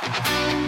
Música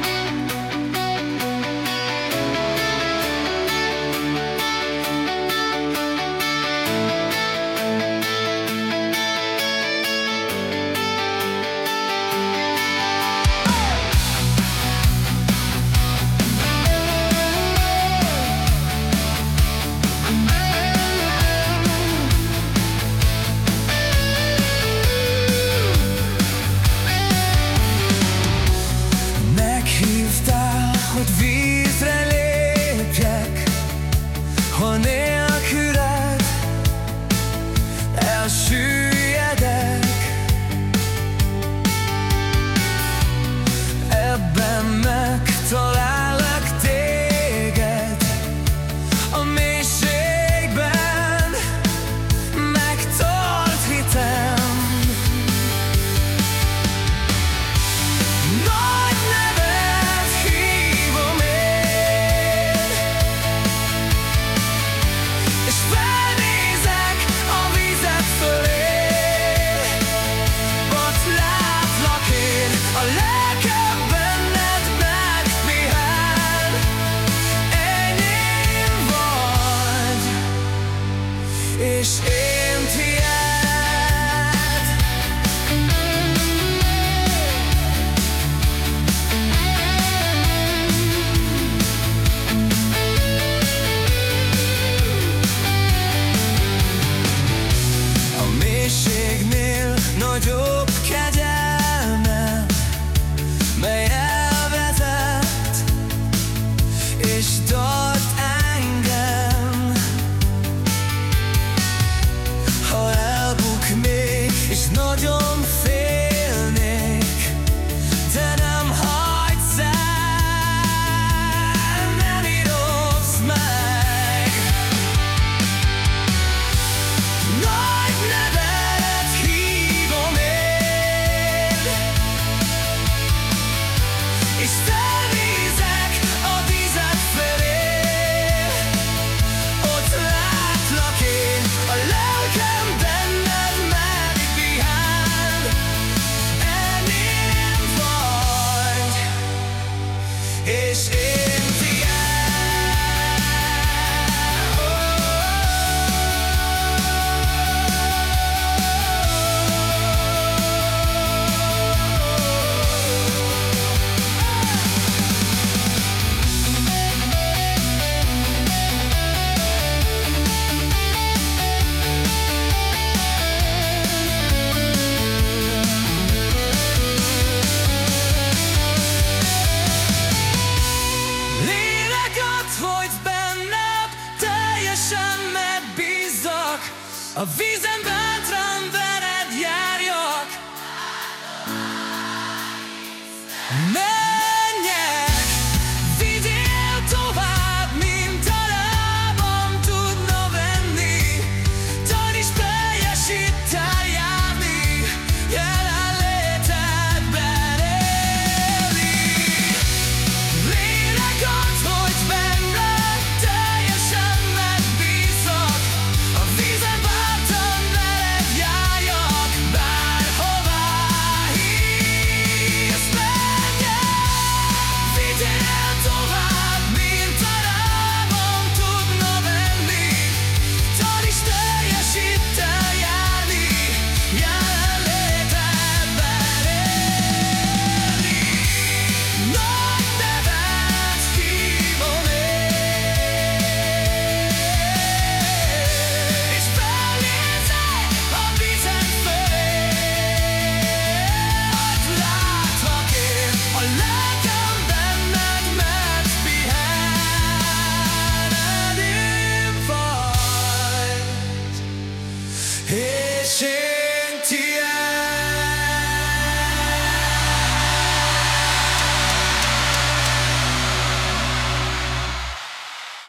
A vízen bátran